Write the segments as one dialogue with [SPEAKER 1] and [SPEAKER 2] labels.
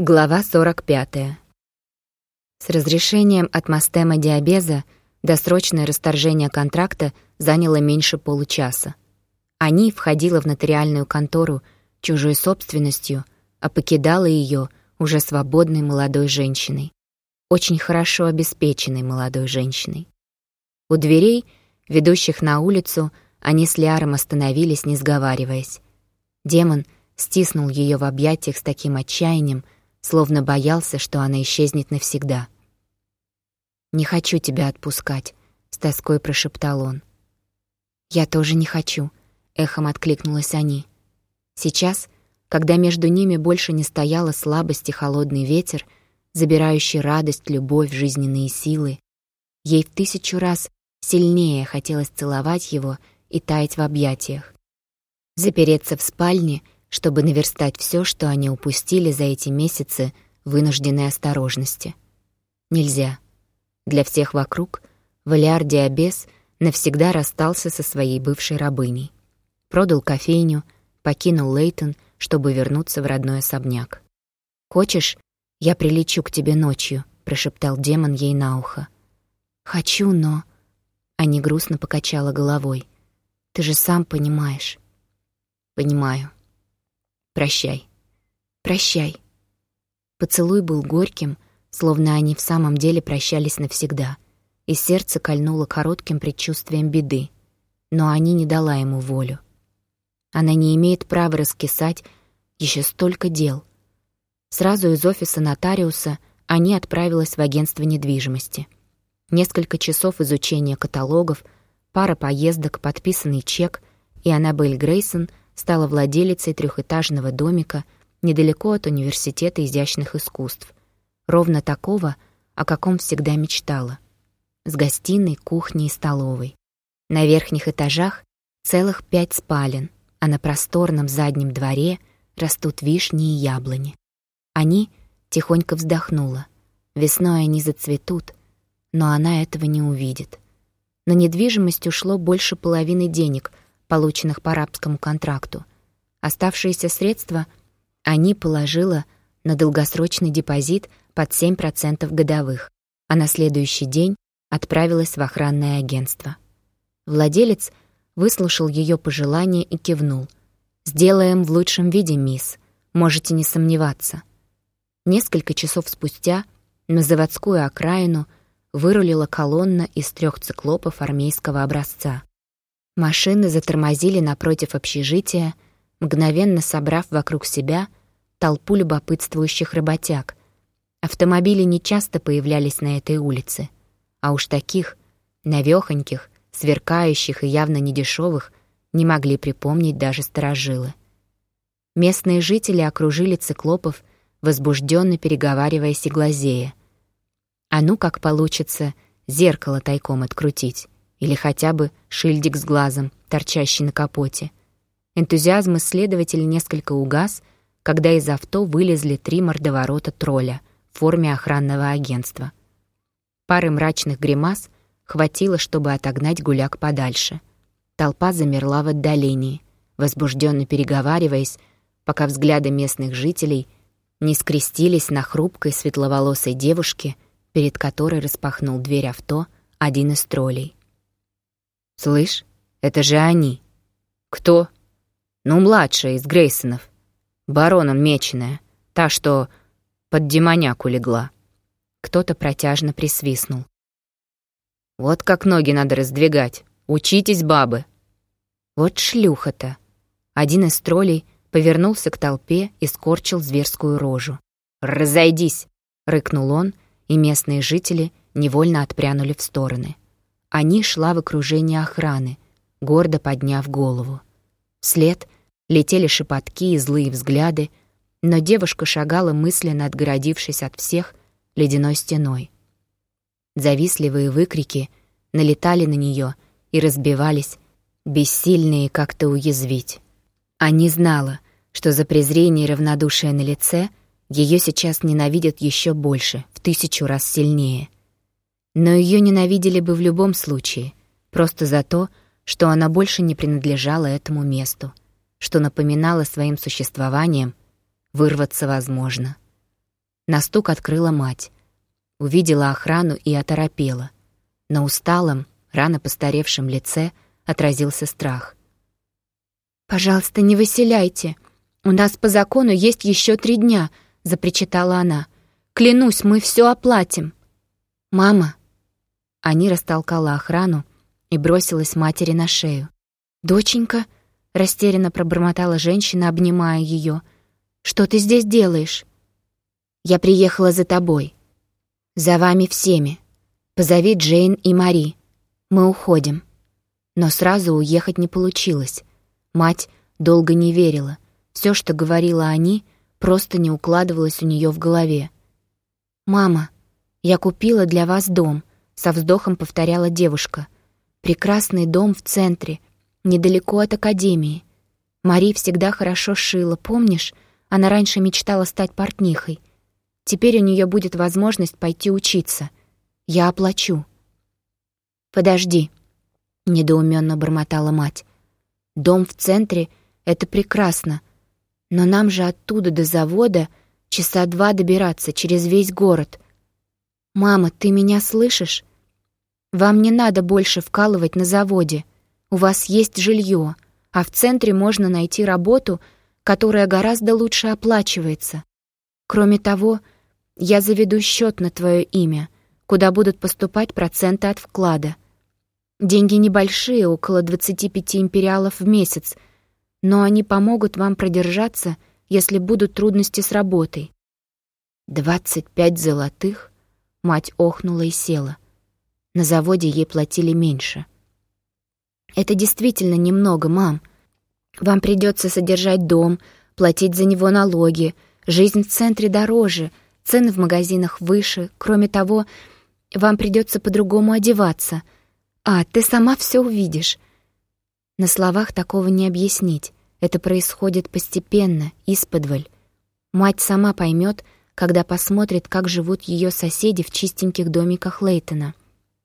[SPEAKER 1] Глава 45. С разрешением от Мастема Диабеза досрочное расторжение контракта заняло меньше получаса. Они входила в нотариальную контору чужой собственностью, а покидала ее уже свободной молодой женщиной. Очень хорошо обеспеченной молодой женщиной. У дверей, ведущих на улицу, они с Лиаром остановились, не сговариваясь. Демон стиснул ее в объятиях с таким отчаянием, словно боялся, что она исчезнет навсегда. «Не хочу тебя отпускать», — с тоской прошептал он. «Я тоже не хочу», — эхом откликнулась они. Сейчас, когда между ними больше не стояла слабость и холодный ветер, забирающий радость, любовь, жизненные силы, ей в тысячу раз сильнее хотелось целовать его и таять в объятиях. Запереться в спальне — чтобы наверстать все, что они упустили за эти месяцы вынужденной осторожности. Нельзя. Для всех вокруг Валиар Диабес навсегда расстался со своей бывшей рабыней. Продал кофейню, покинул Лейтон, чтобы вернуться в родной особняк. «Хочешь, я прилечу к тебе ночью», — прошептал демон ей на ухо. «Хочу, но...» Ани грустно покачала головой. «Ты же сам понимаешь». «Понимаю. Прощай. Прощай. Поцелуй был горьким, словно они в самом деле прощались навсегда, и сердце кольнуло коротким предчувствием беды. Но они не дала ему волю. Она не имеет права раскисать еще столько дел. Сразу из офиса нотариуса они отправилась в агентство недвижимости. Несколько часов изучения каталогов, пара поездок, подписанный чек, и Аннабель Грейсон — стала владелицей трехэтажного домика недалеко от Университета изящных искусств, ровно такого, о каком всегда мечтала, с гостиной, кухней и столовой. На верхних этажах целых пять спален, а на просторном заднем дворе растут вишни и яблони. Они тихонько вздохнула. Весной они зацветут, но она этого не увидит. На недвижимость ушло больше половины денег — полученных по арабскому контракту. Оставшиеся средства они положила на долгосрочный депозит под 7% годовых, а на следующий день отправилась в охранное агентство. Владелец выслушал ее пожелание и кивнул. «Сделаем в лучшем виде, мисс. Можете не сомневаться». Несколько часов спустя на заводскую окраину вырулила колонна из трех циклопов армейского образца. Машины затормозили напротив общежития, мгновенно собрав вокруг себя толпу любопытствующих работяг. Автомобили нечасто появлялись на этой улице, а уж таких, навёхоньких, сверкающих и явно недешевых, не могли припомнить даже сторожилы. Местные жители окружили циклопов, возбужденно переговариваясь и глазея. А ну как получится зеркало тайком открутить или хотя бы шильдик с глазом, торчащий на капоте. Энтузиазм исследователя несколько угас, когда из авто вылезли три мордоворота тролля в форме охранного агентства. Пары мрачных гримас хватило, чтобы отогнать гуляк подальше. Толпа замерла в отдалении, возбужденно переговариваясь, пока взгляды местных жителей не скрестились на хрупкой светловолосой девушке, перед которой распахнул дверь авто один из троллей. «Слышь, это же они». «Кто?» «Ну, младшая из Грейсонов. Бароном меченая. Та, что под демоняку легла». Кто-то протяжно присвистнул. «Вот как ноги надо раздвигать. Учитесь, бабы». «Вот шлюха-то». Один из троллей повернулся к толпе и скорчил зверскую рожу. «Разойдись!» — рыкнул он, и местные жители невольно отпрянули в стороны. Они шла в окружении охраны, гордо подняв голову. Вслед летели шепотки и злые взгляды, но девушка шагала мысленно, отгородившись от всех ледяной стеной. Завистливые выкрики налетали на нее и разбивались, бессильные как-то уязвить. Не знала, что за презрение и равнодушие на лице ее сейчас ненавидят еще больше, в тысячу раз сильнее — но ее ненавидели бы в любом случае, просто за то, что она больше не принадлежала этому месту, что напоминала своим существованием «вырваться возможно». На стук открыла мать. Увидела охрану и оторопела. На усталом, рано постаревшем лице отразился страх. «Пожалуйста, не выселяйте. У нас по закону есть еще три дня», — запричитала она. «Клянусь, мы все оплатим». «Мама!» Ани растолкала охрану и бросилась матери на шею. «Доченька!» — растерянно пробормотала женщина, обнимая ее. «Что ты здесь делаешь?» «Я приехала за тобой. За вами всеми. Позови Джейн и Мари. Мы уходим». Но сразу уехать не получилось. Мать долго не верила. Все, что говорила они, просто не укладывалось у нее в голове. «Мама, я купила для вас дом», — со вздохом повторяла девушка. «Прекрасный дом в центре, недалеко от академии. Мари всегда хорошо шила, помнишь? Она раньше мечтала стать портнихой. Теперь у нее будет возможность пойти учиться. Я оплачу». «Подожди», — недоуменно бормотала мать. «Дом в центре — это прекрасно, но нам же оттуда до завода часа два добираться через весь город. Мама, ты меня слышишь? Вам не надо больше вкалывать на заводе. У вас есть жилье, а в центре можно найти работу, которая гораздо лучше оплачивается. Кроме того, я заведу счет на твое имя, куда будут поступать проценты от вклада. Деньги небольшие, около 25 империалов в месяц, но они помогут вам продержаться, если будут трудности с работой. «Двадцать пять золотых?» Мать охнула и села. На заводе ей платили меньше — это действительно немного, мам. Вам придется содержать дом, платить за него налоги, жизнь в центре дороже, цены в магазинах выше. Кроме того, вам придется по-другому одеваться. А, ты сама все увидишь. На словах такого не объяснить. Это происходит постепенно, исподволь. Мать сама поймет, когда посмотрит, как живут ее соседи в чистеньких домиках Лейтона.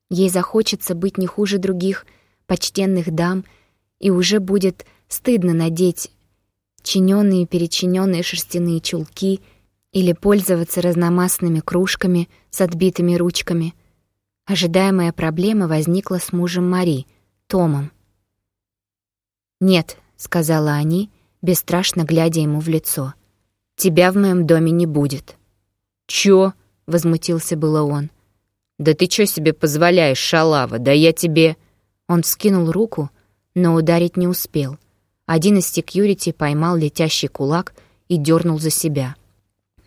[SPEAKER 1] Ей захочется быть не хуже других — почтенных дам, и уже будет стыдно надеть чиненные и перечиненные шерстяные чулки или пользоваться разномастными кружками с отбитыми ручками. Ожидаемая проблема возникла с мужем Мари, Томом. «Нет», — сказала они, бесстрашно глядя ему в лицо, — «тебя в моем доме не будет». «Чё?» — возмутился было он. «Да ты чё себе позволяешь, шалава? Да я тебе...» Он скинул руку, но ударить не успел. Один из секьюрити поймал летящий кулак и дернул за себя.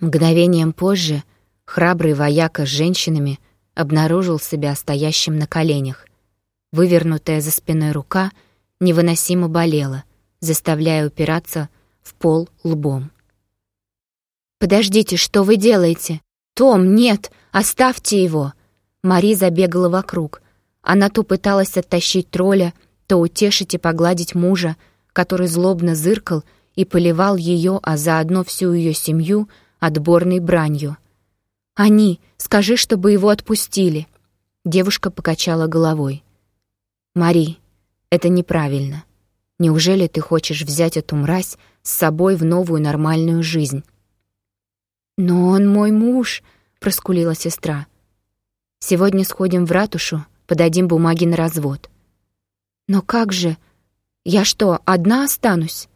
[SPEAKER 1] Мгновением позже храбрый вояка с женщинами обнаружил себя стоящим на коленях. Вывернутая за спиной рука невыносимо болела, заставляя упираться в пол лбом. «Подождите, что вы делаете? Том, нет! Оставьте его!» Мари забегала вокруг, она то пыталась оттащить тролля, то утешить и погладить мужа, который злобно зыркал и поливал ее, а заодно всю ее семью, отборной бранью. «Они, скажи, чтобы его отпустили!» Девушка покачала головой. «Мари, это неправильно. Неужели ты хочешь взять эту мразь с собой в новую нормальную жизнь?» «Но он мой муж», — проскулила сестра. «Сегодня сходим в ратушу, подадим бумаги на развод. «Но как же? Я что, одна останусь?»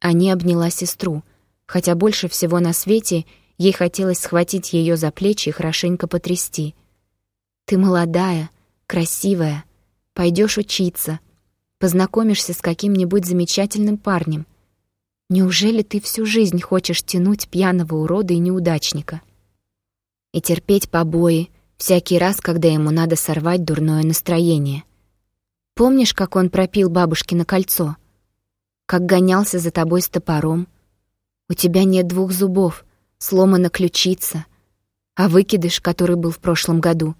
[SPEAKER 1] Они обняла сестру, хотя больше всего на свете ей хотелось схватить ее за плечи и хорошенько потрясти. «Ты молодая, красивая, пойдешь учиться, познакомишься с каким-нибудь замечательным парнем. Неужели ты всю жизнь хочешь тянуть пьяного урода и неудачника?» И терпеть побои, всякий раз, когда ему надо сорвать дурное настроение. Помнишь, как он пропил бабушкино кольцо? Как гонялся за тобой с топором? У тебя нет двух зубов, сломана ключица, а выкидыш, который был в прошлом году.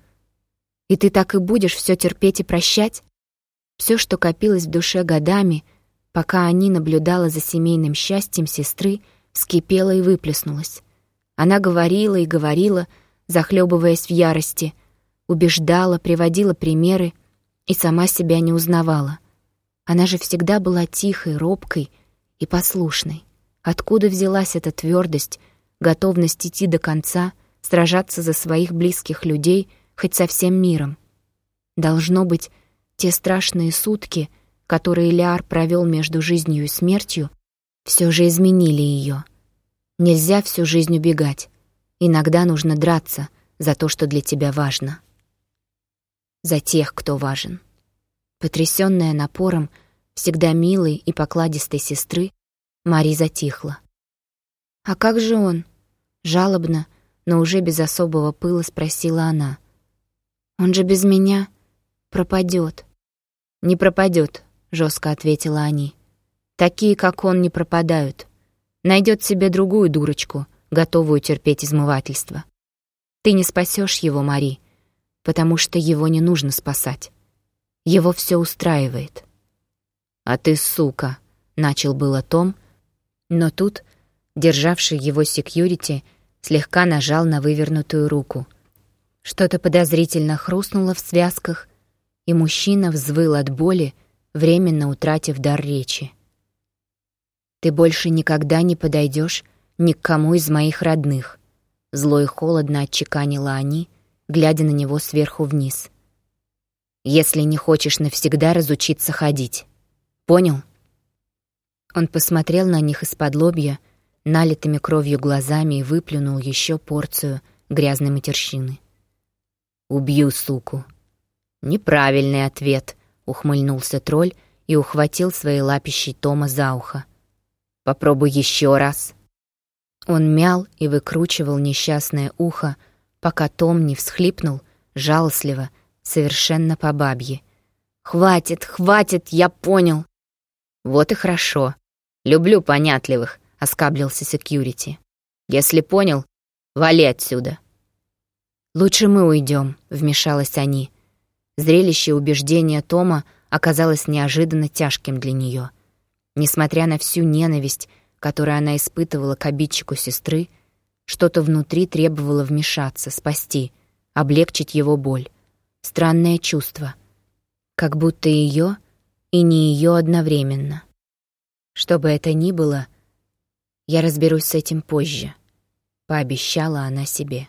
[SPEAKER 1] И ты так и будешь все терпеть и прощать? Все, что копилось в душе годами, пока они наблюдала за семейным счастьем сестры, вскипело и выплеснулось. Она говорила и говорила, захлебываясь в ярости, убеждала, приводила примеры и сама себя не узнавала. Она же всегда была тихой, робкой и послушной. Откуда взялась эта твердость, готовность идти до конца, сражаться за своих близких людей, хоть со всем миром. Должно быть, те страшные сутки, которые Лиар провел между жизнью и смертью, все же изменили ее. Нельзя всю жизнь убегать. Иногда нужно драться за то, что для тебя важно. За тех, кто важен. Потрясённая напором всегда милой и покладистой сестры, Мари затихла. «А как же он?» Жалобно, но уже без особого пыла спросила она. «Он же без меня пропадет. «Не пропадет, жестко ответила они. «Такие, как он, не пропадают. Найдет себе другую дурочку, готовую терпеть измывательство. Ты не спасешь его, Мари, потому что его не нужно спасать. Его все устраивает». «А ты сука», — начал было Том, но тут, державший его секьюрити, слегка нажал на вывернутую руку. Что-то подозрительно хрустнуло в связках, и мужчина взвыл от боли, временно утратив дар речи. «Ты больше никогда не подойдешь ни к кому из моих родных», зло и холодно отчеканила они, глядя на него сверху вниз. «Если не хочешь навсегда разучиться ходить. Понял?» Он посмотрел на них из-под лобья, налитыми кровью глазами и выплюнул еще порцию грязной матерщины. «Убью, суку!» «Неправильный ответ», — ухмыльнулся тролль и ухватил своей лапищей Тома за ухо. «Попробуй еще раз». Он мял и выкручивал несчастное ухо, пока Том не всхлипнул, жалостливо, совершенно по бабье. «Хватит, хватит, я понял!» «Вот и хорошо. Люблю понятливых», — оскаблился секьюрити. «Если понял, вали отсюда». «Лучше мы уйдем», — вмешалась они. Зрелище убеждения Тома оказалось неожиданно тяжким для нее. Несмотря на всю ненависть, которую она испытывала к обидчику сестры, что-то внутри требовало вмешаться, спасти, облегчить его боль. Странное чувство. Как будто ее и не ее одновременно. Что бы это ни было, я разберусь с этим позже, пообещала она себе.